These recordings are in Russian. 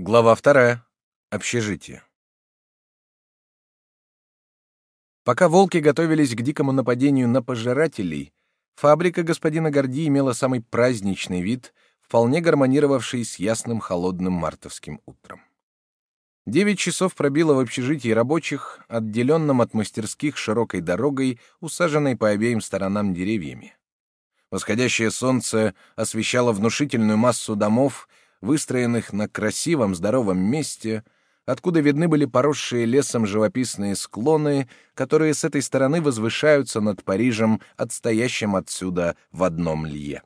Глава вторая. Общежитие. Пока волки готовились к дикому нападению на пожирателей, фабрика господина Горди имела самый праздничный вид, вполне гармонировавший с ясным холодным мартовским утром. Девять часов пробило в общежитии рабочих, отделенном от мастерских широкой дорогой, усаженной по обеим сторонам деревьями. Восходящее солнце освещало внушительную массу домов, выстроенных на красивом здоровом месте, откуда видны были поросшие лесом живописные склоны, которые с этой стороны возвышаются над Парижем, отстоящим отсюда в одном лье.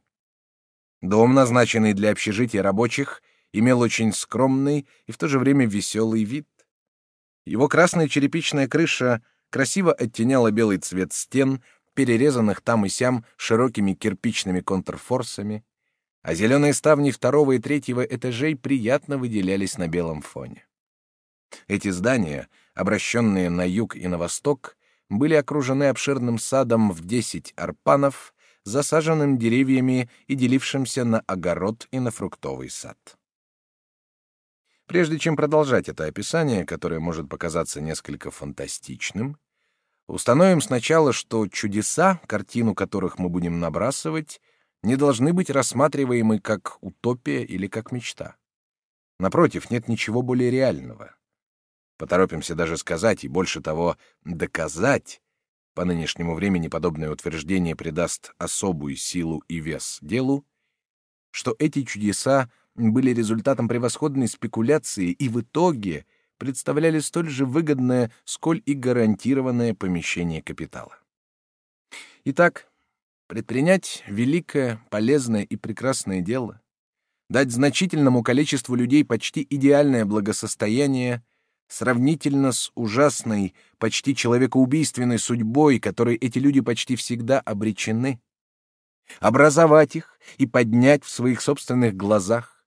Дом, назначенный для общежития рабочих, имел очень скромный и в то же время веселый вид. Его красная черепичная крыша красиво оттеняла белый цвет стен, перерезанных там и сям широкими кирпичными контрфорсами, а зеленые ставни второго и третьего этажей приятно выделялись на белом фоне. Эти здания, обращенные на юг и на восток, были окружены обширным садом в десять арпанов, засаженным деревьями и делившимся на огород и на фруктовый сад. Прежде чем продолжать это описание, которое может показаться несколько фантастичным, установим сначала, что чудеса, картину которых мы будем набрасывать, не должны быть рассматриваемы как утопия или как мечта. Напротив, нет ничего более реального. Поторопимся даже сказать, и больше того, доказать, по нынешнему времени подобное утверждение придаст особую силу и вес делу, что эти чудеса были результатом превосходной спекуляции и в итоге представляли столь же выгодное, сколь и гарантированное помещение капитала. Итак, Предпринять великое, полезное и прекрасное дело, дать значительному количеству людей почти идеальное благосостояние, сравнительно с ужасной, почти человекоубийственной судьбой, которой эти люди почти всегда обречены, образовать их и поднять в своих собственных глазах,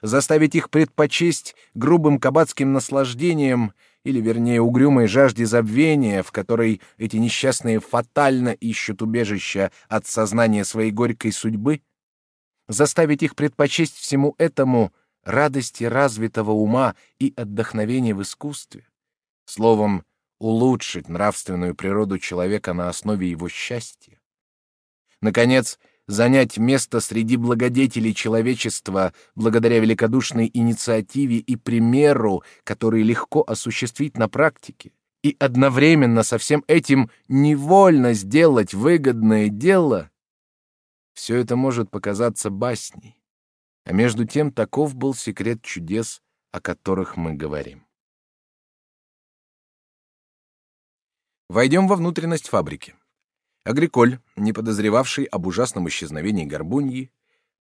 заставить их предпочесть грубым кабацким наслаждениям или, вернее, угрюмой жажде забвения, в которой эти несчастные фатально ищут убежища от сознания своей горькой судьбы, заставить их предпочесть всему этому радости развитого ума и отдохновения в искусстве, словом, улучшить нравственную природу человека на основе его счастья. Наконец, занять место среди благодетелей человечества благодаря великодушной инициативе и примеру, который легко осуществить на практике, и одновременно со всем этим невольно сделать выгодное дело, все это может показаться басней. А между тем таков был секрет чудес, о которых мы говорим. Войдем во внутренность фабрики. Агриколь, не подозревавший об ужасном исчезновении горбуньи,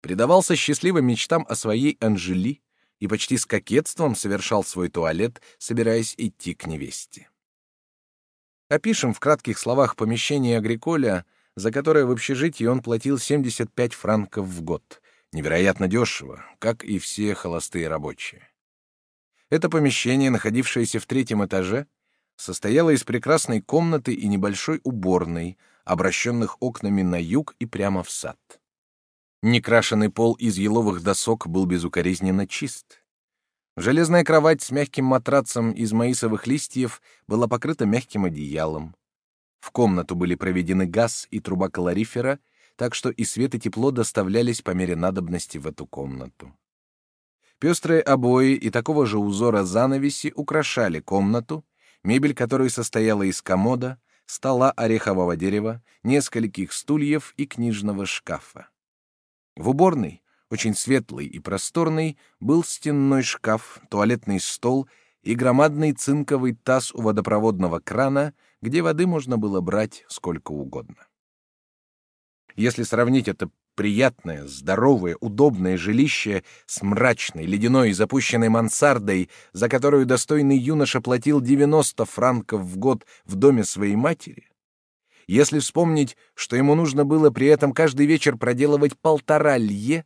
предавался счастливым мечтам о своей Анжели и почти с кокетством совершал свой туалет, собираясь идти к невесте. Опишем в кратких словах помещение Агриколя, за которое в общежитии он платил 75 франков в год. Невероятно дешево, как и все холостые рабочие. Это помещение, находившееся в третьем этаже, состояло из прекрасной комнаты и небольшой уборной — обращенных окнами на юг и прямо в сад. Некрашенный пол из еловых досок был безукоризненно чист. Железная кровать с мягким матрацем из маисовых листьев была покрыта мягким одеялом. В комнату были проведены газ и труба калорифера, так что и свет и тепло доставлялись по мере надобности в эту комнату. Пестрые обои и такого же узора занавеси украшали комнату, мебель которой состояла из комода, стола орехового дерева, нескольких стульев и книжного шкафа. В уборной, очень светлый и просторный, был стенной шкаф, туалетный стол и громадный цинковый таз у водопроводного крана, где воды можно было брать сколько угодно. Если сравнить это приятное, здоровое, удобное жилище с мрачной, ледяной и запущенной мансардой, за которую достойный юноша платил 90 франков в год в доме своей матери, если вспомнить, что ему нужно было при этом каждый вечер проделывать полтора лье,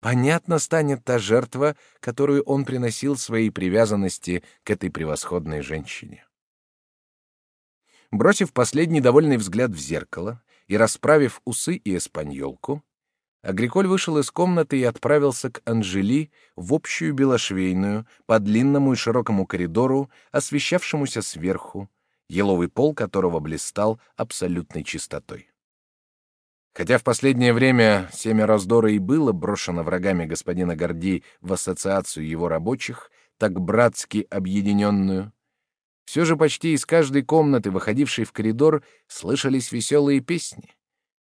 понятно станет та жертва, которую он приносил своей привязанности к этой превосходной женщине. Бросив последний довольный взгляд в зеркало и расправив усы и эспаньолку, Агриколь вышел из комнаты и отправился к Анжели в общую белошвейную по длинному и широкому коридору, освещавшемуся сверху, еловый пол которого блистал абсолютной чистотой. Хотя в последнее время семя раздора и было брошено врагами господина Горди в ассоциацию его рабочих, так братски объединенную, все же почти из каждой комнаты, выходившей в коридор, слышались веселые песни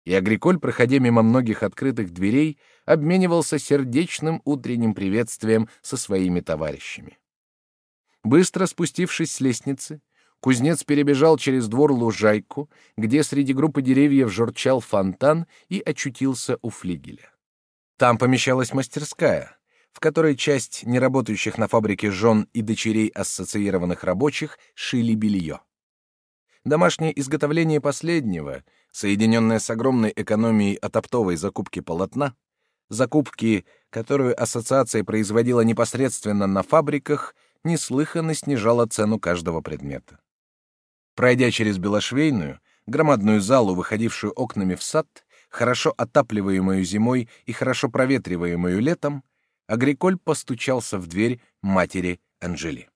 и Агриколь, проходя мимо многих открытых дверей, обменивался сердечным утренним приветствием со своими товарищами. Быстро спустившись с лестницы, кузнец перебежал через двор лужайку, где среди группы деревьев журчал фонтан и очутился у флигеля. Там помещалась мастерская, в которой часть неработающих на фабрике жен и дочерей ассоциированных рабочих шили белье. Домашнее изготовление последнего — соединенная с огромной экономией от оптовой закупки полотна, закупки, которую ассоциация производила непосредственно на фабриках, неслыханно снижала цену каждого предмета. Пройдя через Белошвейную, громадную залу, выходившую окнами в сад, хорошо отапливаемую зимой и хорошо проветриваемую летом, Агриколь постучался в дверь матери Анжели.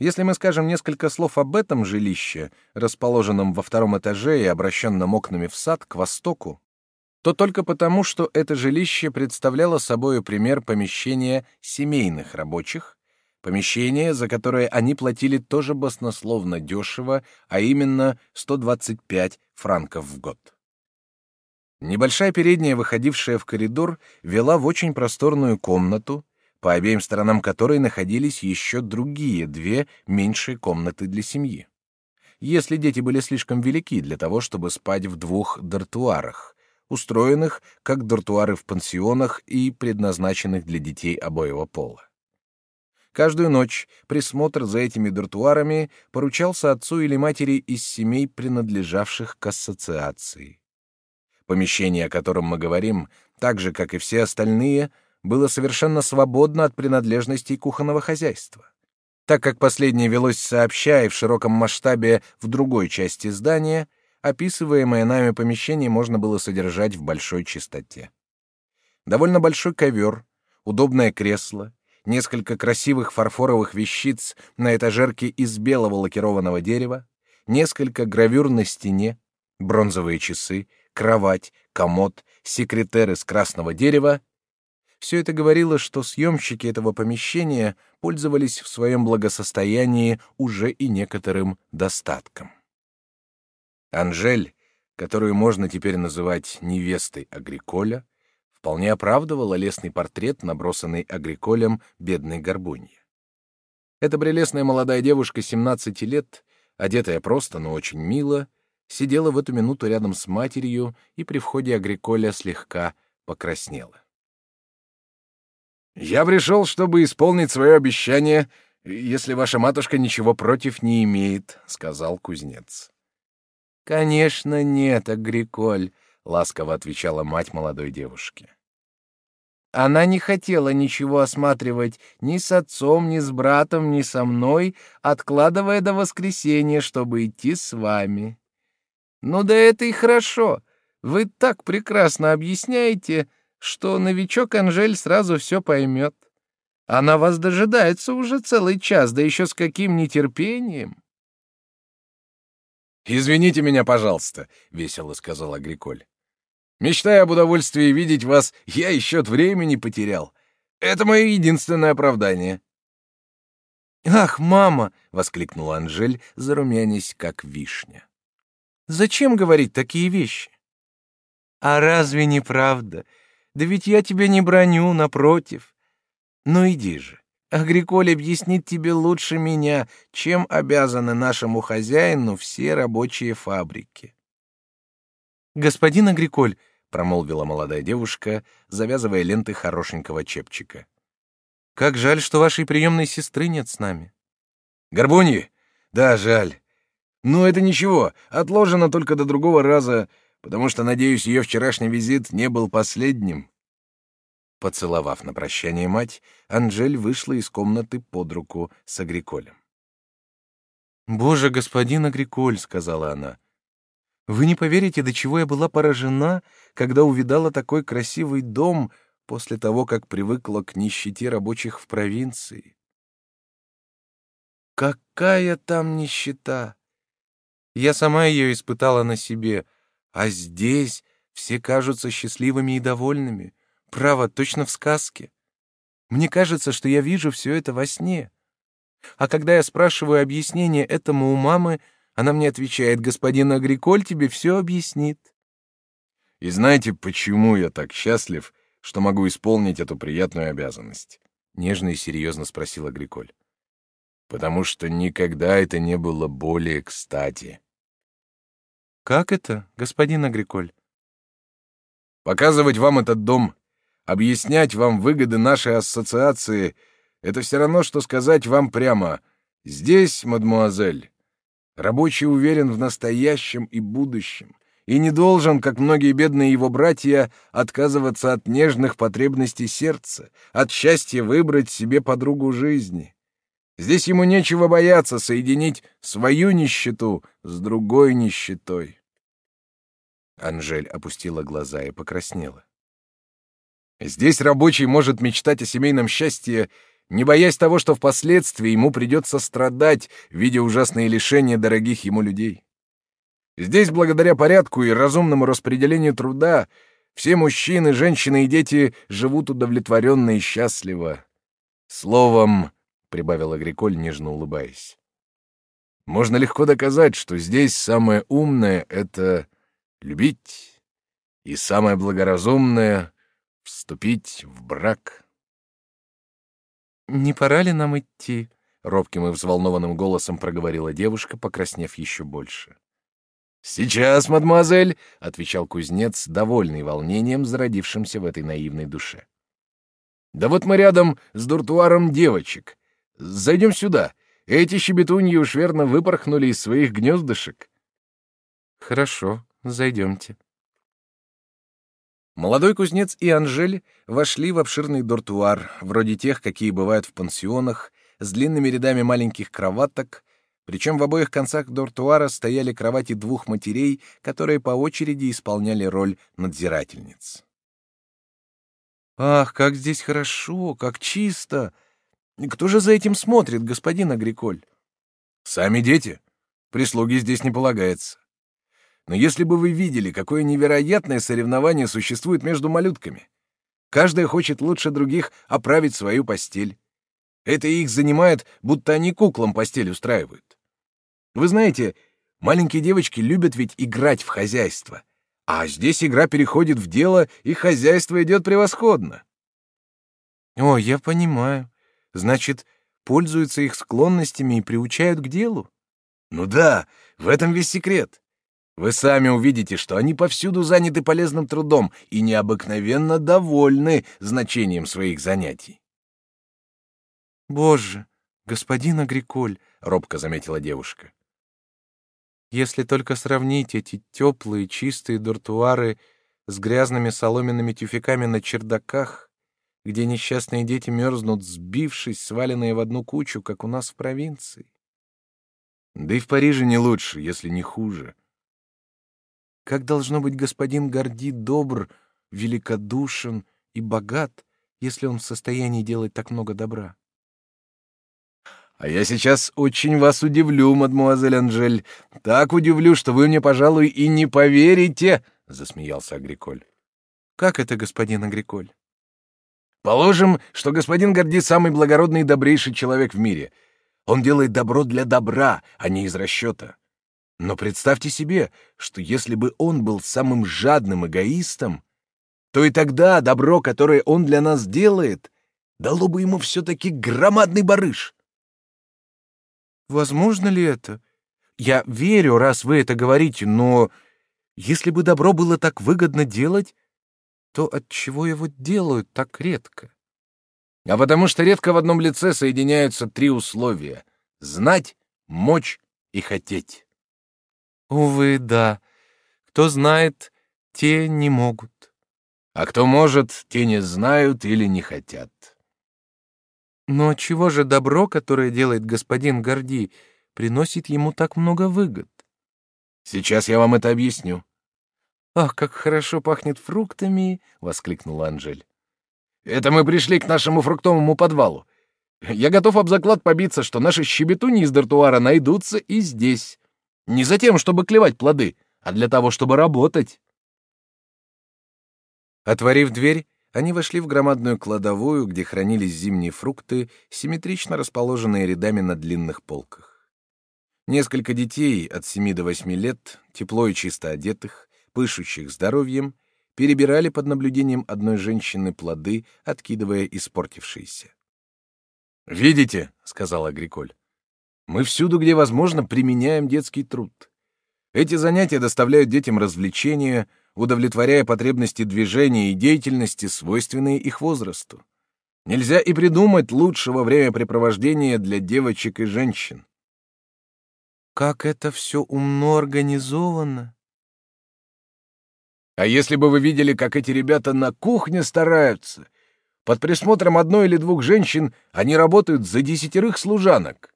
Если мы скажем несколько слов об этом жилище, расположенном во втором этаже и обращенном окнами в сад к востоку, то только потому, что это жилище представляло собой пример помещения семейных рабочих, помещение, за которое они платили тоже баснословно дешево, а именно 125 франков в год. Небольшая передняя, выходившая в коридор, вела в очень просторную комнату, по обеим сторонам которой находились еще другие две меньшие комнаты для семьи. Если дети были слишком велики для того, чтобы спать в двух дартуарах, устроенных как дартуары в пансионах и предназначенных для детей обоего пола. Каждую ночь присмотр за этими дартуарами поручался отцу или матери из семей, принадлежавших к ассоциации. Помещение, о котором мы говорим, так же, как и все остальные, было совершенно свободно от принадлежностей кухонного хозяйства. Так как последнее велось сообща и в широком масштабе в другой части здания, описываемое нами помещение можно было содержать в большой чистоте. Довольно большой ковер, удобное кресло, несколько красивых фарфоровых вещиц на этажерке из белого лакированного дерева, несколько гравюр на стене, бронзовые часы, кровать, комод, секретер из красного дерева все это говорило, что съемщики этого помещения пользовались в своем благосостоянии уже и некоторым достатком. Анжель, которую можно теперь называть невестой Агриколя, вполне оправдывала лесный портрет, набросанный Агриколем бедной горбуньи. Эта прелестная молодая девушка 17 лет, одетая просто, но очень мило, сидела в эту минуту рядом с матерью и при входе Агриколя слегка покраснела. «Я пришел, чтобы исполнить свое обещание, если ваша матушка ничего против не имеет», — сказал кузнец. «Конечно нет, Агриколь», — ласково отвечала мать молодой девушки. Она не хотела ничего осматривать ни с отцом, ни с братом, ни со мной, откладывая до воскресенья, чтобы идти с вами. Ну да это и хорошо. Вы так прекрасно объясняете, что новичок Анжель сразу все поймет. Она вас дожидается уже целый час, да еще с каким нетерпением. «Извините меня, пожалуйста», — весело сказал Агриколь. «Мечтая об удовольствии видеть вас, я и счет времени потерял. Это мое единственное оправдание». «Ах, мама!» — воскликнула Анжель, зарумянясь, как вишня. «Зачем говорить такие вещи?» «А разве не правда? Да ведь я тебя не броню, напротив. Ну иди же. Агриколь объяснит тебе лучше меня, чем обязаны нашему хозяину все рабочие фабрики. Господин Агриколь, промолвила молодая девушка, завязывая ленты хорошенького чепчика. Как жаль, что вашей приемной сестры нет с нами. Горбуньи? Да, жаль. Но это ничего, отложено только до другого раза потому что, надеюсь, ее вчерашний визит не был последним». Поцеловав на прощание мать, Анжель вышла из комнаты под руку с Агриколем. «Боже, господин Агриколь», — сказала она, Вы не поверите, до чего я была поражена, когда увидала такой красивый дом после того, как привыкла к нищете рабочих в провинции. Какая там нищета! Я сама ее испытала на себе, а здесь все кажутся счастливыми и довольными. Право, точно в сказке. Мне кажется, что я вижу все это во сне. А когда я спрашиваю объяснение этому у мамы, она мне отвечает, господин Агриколь тебе все объяснит. И знаете, почему я так счастлив, что могу исполнить эту приятную обязанность? Нежно и серьезно спросил Агриколь. Потому что никогда это не было более кстати. Как это, господин Агриколь? Показывать вам этот дом, объяснять вам выгоды нашей ассоциации — это все равно, что сказать вам прямо «Здесь, мадмуазель, Рабочий уверен в настоящем и будущем и не должен, как многие бедные его братья, отказываться от нежных потребностей сердца, от счастья выбрать себе подругу жизни. Здесь ему нечего бояться соединить свою нищету с другой нищетой. Анжель опустила глаза и покраснела. Здесь рабочий может мечтать о семейном счастье не боясь того, что впоследствии ему придется страдать, видя ужасные лишения дорогих ему людей. Здесь, благодаря порядку и разумному распределению труда, все мужчины, женщины и дети живут удовлетворенно и счастливо. Словом, — прибавил Агриколь, нежно улыбаясь, — можно легко доказать, что здесь самое умное — это любить, и самое благоразумное — вступить в брак. «Не пора ли нам идти?» — робким и взволнованным голосом проговорила девушка, покраснев еще больше. «Сейчас, мадемуазель!» — отвечал кузнец, довольный волнением, зародившимся в этой наивной душе. «Да вот мы рядом с дуртуаром девочек. Зайдем сюда. Эти щебетуньи уж верно выпорхнули из своих гнездышек». «Хорошо, зайдемте». Молодой кузнец и Анжель вошли в обширный дортуар, вроде тех, какие бывают в пансионах, с длинными рядами маленьких кроваток, причем в обоих концах дортуара стояли кровати двух матерей, которые по очереди исполняли роль надзирательниц. «Ах, как здесь хорошо, как чисто! Кто же за этим смотрит, господин Агриколь?» «Сами дети. Прислуги здесь не полагается. Но если бы вы видели, какое невероятное соревнование существует между малютками. Каждая хочет лучше других оправить свою постель. Это их занимает, будто они куклам постель устраивают. Вы знаете, маленькие девочки любят ведь играть в хозяйство. А здесь игра переходит в дело, и хозяйство идет превосходно. О, я понимаю. Значит, пользуются их склонностями и приучают к делу? Ну да, в этом весь секрет. Вы сами увидите, что они повсюду заняты полезным трудом и необыкновенно довольны значением своих занятий. «Боже, господин Агриколь», — робко заметила девушка. «Если только сравнить эти теплые, чистые дуртуары с грязными соломенными тюфяками на чердаках, где несчастные дети мерзнут, сбившись, сваленные в одну кучу, как у нас в провинции. Да и в Париже не лучше, если не хуже. Как должно быть господин Горди добр, великодушен и богат, если он в состоянии делать так много добра? А я сейчас очень вас удивлю, мадмуазель Анжель. Так удивлю, что вы мне, пожалуй, и не поверите, — засмеялся Агриколь. — Как это, господин Агриколь? — Положим, что господин Горди самый благородный и добрейший человек в мире. Он делает добро для добра, а не из расчета. Но представьте себе, что если бы он был самым жадным эгоистом, то и тогда добро, которое он для нас делает, дало бы ему все-таки громадный барыш. Возможно ли это? Я верю, раз вы это говорите, но если бы добро было так выгодно делать, то от чего его делают так редко? А потому что редко в одном лице соединяются три условия — знать, мочь и хотеть. Увы, да. Кто знает, те не могут. А кто может, те не знают или не хотят. Но чего же добро, которое делает господин Горди, приносит ему так много выгод? Сейчас я вам это объясню. «Ах, как хорошо пахнет фруктами!» — воскликнула Анжель. «Это мы пришли к нашему фруктовому подвалу. Я готов об заклад побиться, что наши щебетуни из дартуара найдутся и здесь. Не за тем, чтобы клевать плоды, а для того, чтобы работать». Отворив дверь, они вошли в громадную кладовую, где хранились зимние фрукты, симметрично расположенные рядами на длинных полках. Несколько детей от семи до восьми лет, тепло и чисто одетых, пышущих здоровьем, перебирали под наблюдением одной женщины плоды, откидывая испортившиеся. «Видите», — сказал Агриколь, — «мы всюду, где возможно, применяем детский труд. Эти занятия доставляют детям развлечения, удовлетворяя потребности движения и деятельности, свойственные их возрасту. Нельзя и придумать лучшего времяпрепровождения для девочек и женщин. Как это все умно организовано, а если бы вы видели, как эти ребята на кухне стараются? Под присмотром одной или двух женщин они работают за десятерых служанок.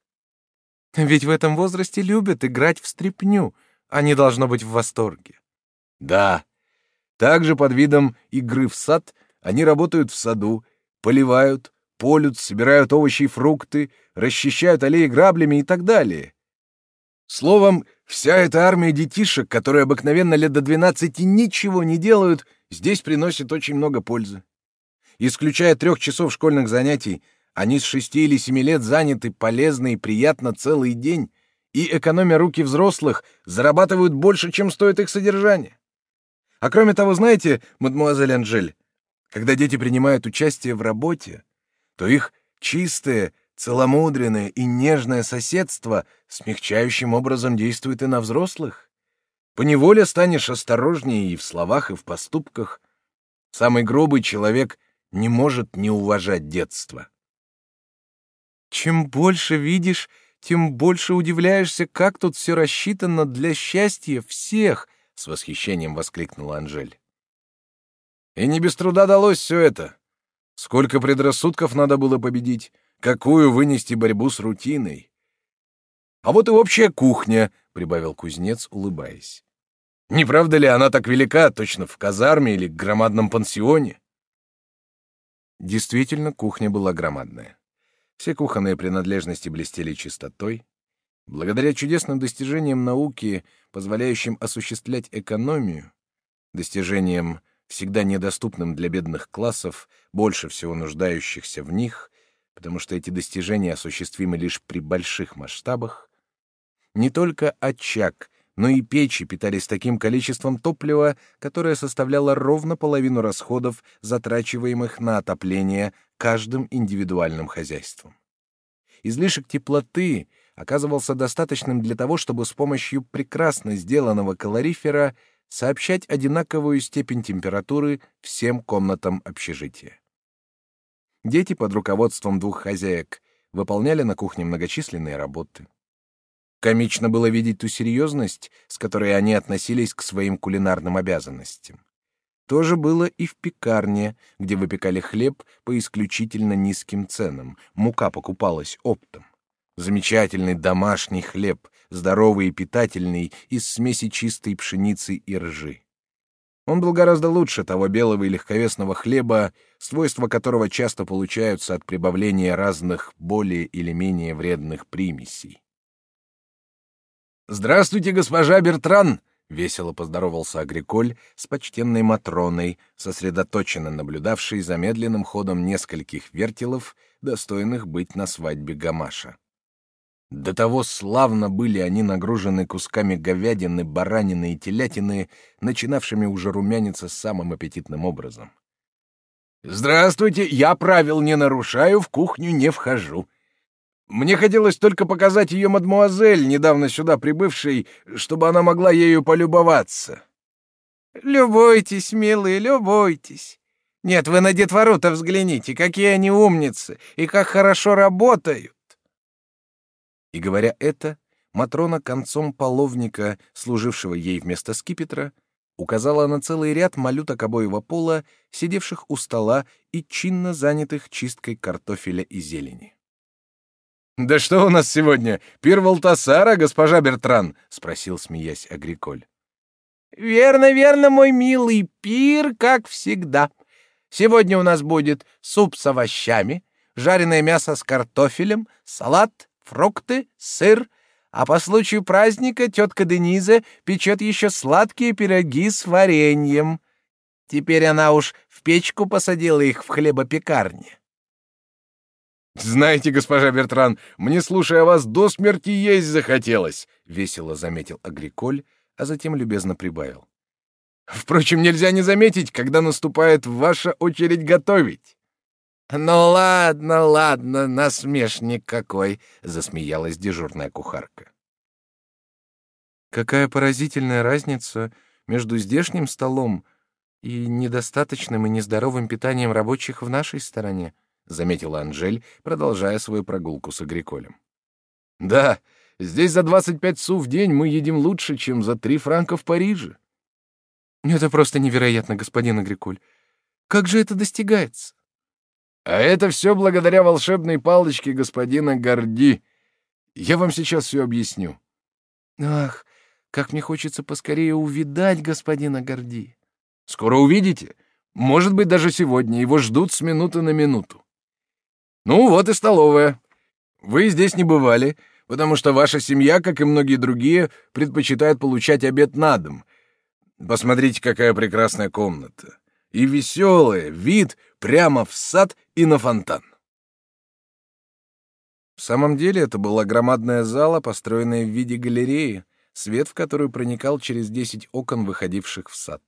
Ведь в этом возрасте любят играть в стряпню. Они должно быть в восторге. Да. Также под видом игры в сад они работают в саду, поливают, полют, собирают овощи и фрукты, расчищают аллеи граблями и так далее. Словом, вся эта армия детишек, которые обыкновенно лет до двенадцати ничего не делают, здесь приносит очень много пользы. Исключая трех часов школьных занятий, они с шести или семи лет заняты полезно и приятно целый день, и, экономя руки взрослых, зарабатывают больше, чем стоит их содержание. А кроме того, знаете, мадемуазель Анжель, когда дети принимают участие в работе, то их чистое, Целомудренное и нежное соседство смягчающим образом действует и на взрослых. Поневоле станешь осторожнее и в словах, и в поступках. Самый грубый человек не может не уважать детство. Чем больше видишь, тем больше удивляешься, как тут все рассчитано для счастья всех, — с восхищением воскликнула Анжель. И не без труда далось все это. Сколько предрассудков надо было победить, Какую вынести борьбу с рутиной? А вот и общая кухня, прибавил кузнец, улыбаясь. Не правда ли она так велика, точно в казарме или громадном пансионе? Действительно, кухня была громадная. Все кухонные принадлежности блестели чистотой. Благодаря чудесным достижениям науки, позволяющим осуществлять экономию, достижениям, всегда недоступным для бедных классов, больше всего нуждающихся в них, потому что эти достижения осуществимы лишь при больших масштабах, не только очаг, но и печи питались таким количеством топлива, которое составляло ровно половину расходов, затрачиваемых на отопление каждым индивидуальным хозяйством. Излишек теплоты оказывался достаточным для того, чтобы с помощью прекрасно сделанного калорифера сообщать одинаковую степень температуры всем комнатам общежития. Дети под руководством двух хозяек выполняли на кухне многочисленные работы. Комично было видеть ту серьезность, с которой они относились к своим кулинарным обязанностям. То же было и в пекарне, где выпекали хлеб по исключительно низким ценам, мука покупалась оптом. Замечательный домашний хлеб, здоровый и питательный, из смеси чистой пшеницы и ржи. Он был гораздо лучше того белого и легковесного хлеба, свойства которого часто получаются от прибавления разных более или менее вредных примесей. «Здравствуйте, госпожа Бертран!» — весело поздоровался Агриколь с почтенной Матроной, сосредоточенно наблюдавшей за медленным ходом нескольких вертелов, достойных быть на свадьбе Гамаша. До того славно были они нагружены кусками говядины, баранины и телятины, начинавшими уже румяниться самым аппетитным образом. «Здравствуйте, я правил не нарушаю, в кухню не вхожу. Мне хотелось только показать ее мадмуазель, недавно сюда прибывшей, чтобы она могла ею полюбоваться». «Любуйтесь, милые, любуйтесь. Нет, вы на детвору-то взгляните, какие они умницы и как хорошо работают. И говоря это, Матрона концом половника, служившего ей вместо скипетра, указала на целый ряд малюток обоего пола, сидевших у стола и чинно занятых чисткой картофеля и зелени. «Да что у нас сегодня? Пир Валтасара, госпожа Бертран?» — спросил, смеясь, Агриколь. «Верно, верно, мой милый, пир, как всегда. Сегодня у нас будет суп с овощами, жареное мясо с картофелем, салат, фрукты, сыр, а по случаю праздника тетка Дениза печет еще сладкие пироги с вареньем. Теперь она уж в печку посадила их в хлебопекарне. «Знаете, госпожа Бертран, мне, слушая вас, до смерти есть захотелось», — весело заметил Агриколь, а затем любезно прибавил. «Впрочем, нельзя не заметить, когда наступает ваша очередь готовить». «Ну ладно, ладно, насмешник какой!» — засмеялась дежурная кухарка. «Какая поразительная разница между здешним столом и недостаточным и нездоровым питанием рабочих в нашей стороне», — заметила Анжель, продолжая свою прогулку с Агриколем. «Да, здесь за двадцать пять су в день мы едим лучше, чем за три франка в Париже». «Это просто невероятно, господин Агриколь. Как же это достигается?» А это все благодаря волшебной палочке господина Горди. Я вам сейчас все объясню. Ах, как мне хочется поскорее увидать господина Горди. Скоро увидите. Может быть, даже сегодня. Его ждут с минуты на минуту. Ну, вот и столовая. Вы здесь не бывали, потому что ваша семья, как и многие другие, предпочитает получать обед на дом. Посмотрите, какая прекрасная комната и веселая, вид прямо в сад и на фонтан. В самом деле это была громадная зала, построенная в виде галереи, свет в которую проникал через десять окон, выходивших в сад.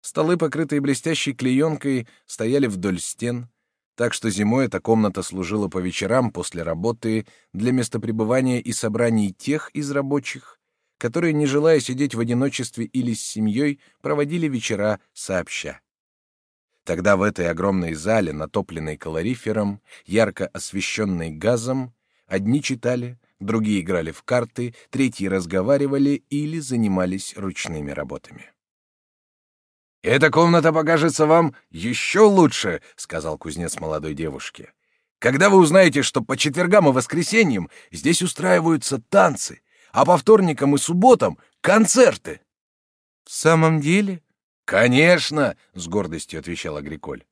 Столы, покрытые блестящей клеенкой, стояли вдоль стен, так что зимой эта комната служила по вечерам после работы для местопребывания и собраний тех из рабочих, которые, не желая сидеть в одиночестве или с семьей, проводили вечера сообща. Тогда в этой огромной зале, натопленной калорифером, ярко освещенной газом, одни читали, другие играли в карты, третьи разговаривали или занимались ручными работами. «Эта комната покажется вам еще лучше», — сказал кузнец молодой девушке. «Когда вы узнаете, что по четвергам и воскресеньям здесь устраиваются танцы, а по вторникам и субботам — концерты». «В самом деле?» «Конечно», — с гордостью отвечал Агриколь.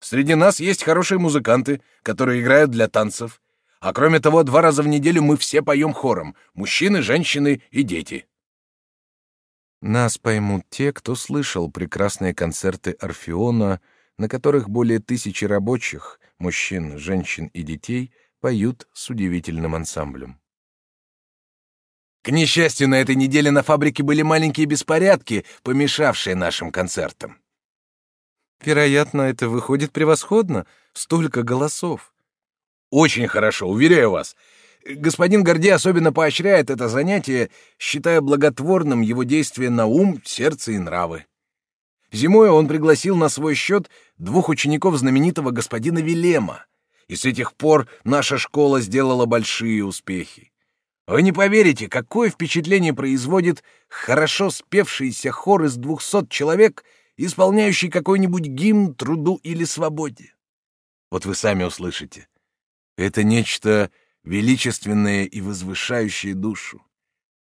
«Среди нас есть хорошие музыканты, которые играют для танцев. А кроме того, два раза в неделю мы все поем хором — мужчины, женщины и дети». Нас поймут те, кто слышал прекрасные концерты Орфеона, на которых более тысячи рабочих, мужчин, женщин и детей, поют с удивительным ансамблем. К несчастью, на этой неделе на фабрике были маленькие беспорядки, помешавшие нашим концертам. Вероятно, это выходит превосходно. Столько голосов. Очень хорошо, уверяю вас. Господин Горди особенно поощряет это занятие, считая благотворным его действие на ум, сердце и нравы. Зимой он пригласил на свой счет двух учеников знаменитого господина Вилема, и с этих пор наша школа сделала большие успехи. Вы не поверите, какое впечатление производит хорошо спевшийся хор из двухсот человек, исполняющий какой-нибудь гимн труду или свободе. Вот вы сами услышите. Это нечто величественное и возвышающее душу.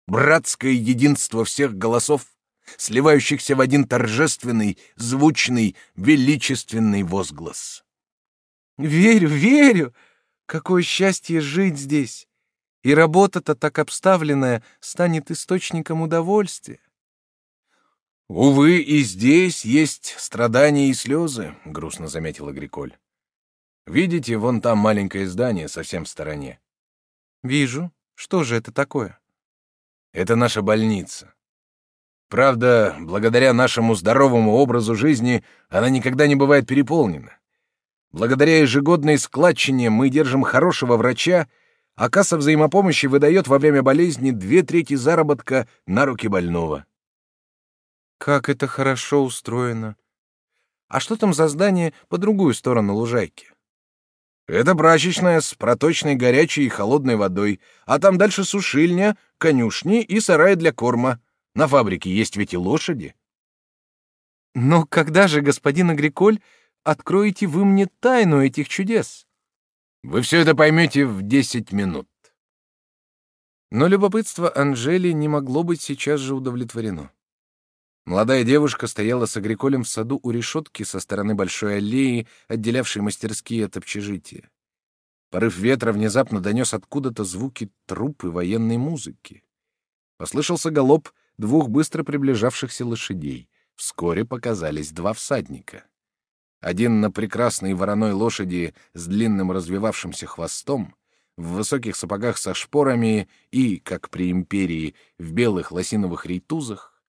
Братское единство всех голосов, сливающихся в один торжественный, звучный, величественный возглас. «Верю, верю! Какое счастье жить здесь! И работа-то так обставленная станет источником удовольствия. «Увы, и здесь есть страдания и слезы», — грустно заметил Агриколь. «Видите, вон там маленькое здание совсем в стороне». «Вижу. Что же это такое?» «Это наша больница. Правда, благодаря нашему здоровому образу жизни она никогда не бывает переполнена. Благодаря ежегодной складчине мы держим хорошего врача а касса взаимопомощи выдает во время болезни две трети заработка на руки больного. Как это хорошо устроено. А что там за здание по другую сторону лужайки? Это прачечная с проточной горячей и холодной водой, а там дальше сушильня, конюшни и сарай для корма. На фабрике есть ведь и лошади. Но когда же, господин Агриколь, откроете вы мне тайну этих чудес? Вы все это поймете в десять минут. Но любопытство Анжели не могло быть сейчас же удовлетворено. Молодая девушка стояла с Агриколем в саду у решетки со стороны большой аллеи, отделявшей мастерские от общежития. Порыв ветра внезапно донес откуда-то звуки трупы военной музыки. Послышался галоп двух быстро приближавшихся лошадей. Вскоре показались два всадника. Один на прекрасной вороной лошади с длинным развивавшимся хвостом, в высоких сапогах со шпорами и, как при империи, в белых лосиновых рейтузах.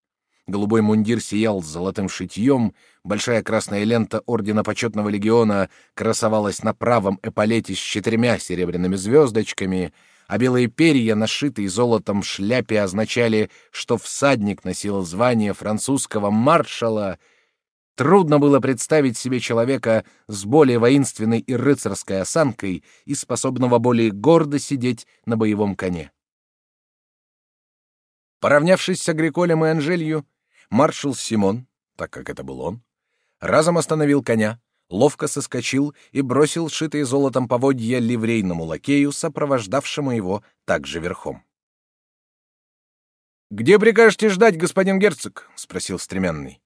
Голубой мундир сиял с золотым шитьем, большая красная лента Ордена Почетного Легиона красовалась на правом эполете с четырьмя серебряными звездочками, а белые перья, нашитые золотом шляпе, означали, что всадник носил звание французского маршала — Трудно было представить себе человека с более воинственной и рыцарской осанкой и способного более гордо сидеть на боевом коне. Поравнявшись с Агриколем и Анжелью, маршал Симон, так как это был он, разом остановил коня, ловко соскочил и бросил шитые золотом поводья ливрейному лакею, сопровождавшему его также верхом. «Где прикажете ждать, господин герцог?» — спросил стремянный.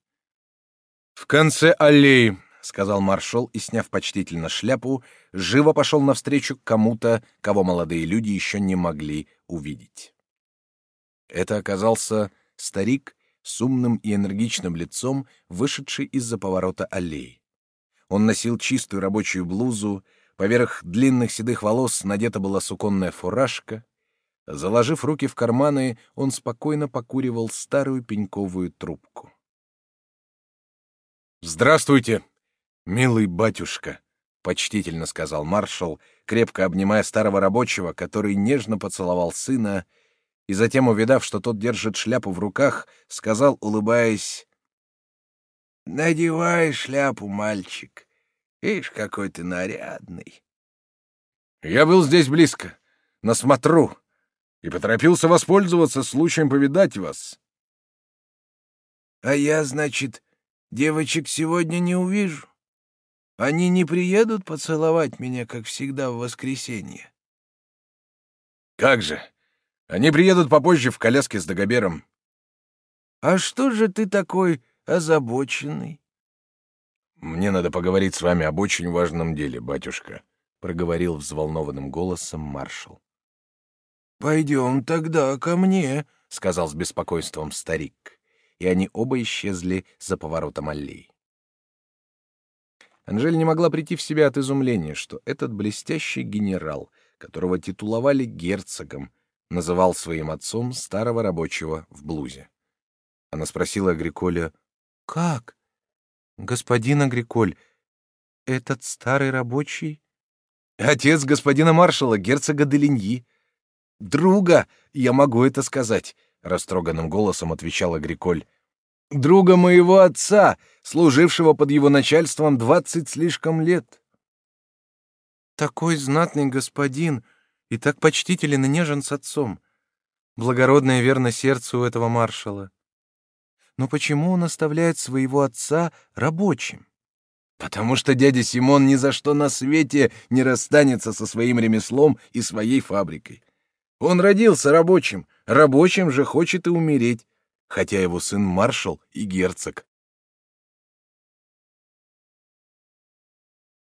«В конце аллеи», — сказал маршал и, сняв почтительно шляпу, живо пошел навстречу кому-то, кого молодые люди еще не могли увидеть. Это оказался старик с умным и энергичным лицом, вышедший из-за поворота аллеи. Он носил чистую рабочую блузу, поверх длинных седых волос надета была суконная фуражка. Заложив руки в карманы, он спокойно покуривал старую пеньковую трубку. «Здравствуйте, милый батюшка», — почтительно сказал маршал, крепко обнимая старого рабочего, который нежно поцеловал сына, и затем, увидав, что тот держит шляпу в руках, сказал, улыбаясь, «Надевай шляпу, мальчик. Ишь, какой ты нарядный». «Я был здесь близко, на смотру, и поторопился воспользоваться случаем повидать вас». «А я, значит, Девочек сегодня не увижу. Они не приедут поцеловать меня, как всегда, в воскресенье. Как же? Они приедут попозже в коляске с Дагобером. А что же ты такой озабоченный? Мне надо поговорить с вами об очень важном деле, батюшка, проговорил взволнованным голосом маршал. Пойдем тогда ко мне, сказал с беспокойством старик и они оба исчезли за поворотом аллеи. Анжель не могла прийти в себя от изумления, что этот блестящий генерал, которого титуловали герцогом, называл своим отцом старого рабочего в блузе. Она спросила Агриколя, «Как? Господин Агриколь, этот старый рабочий?» «Отец господина маршала, герцога Делиньи. Друга, я могу это сказать растроганным голосом отвечал Агриколь. Друга моего отца, служившего под его начальством двадцать слишком лет. Такой знатный господин и так почтителен и нежен с отцом. Благородное верно сердце у этого маршала. Но почему он оставляет своего отца рабочим? Потому что дядя Симон ни за что на свете не расстанется со своим ремеслом и своей фабрикой. Он родился рабочим, рабочим же хочет и умереть, хотя его сын маршал и герцог.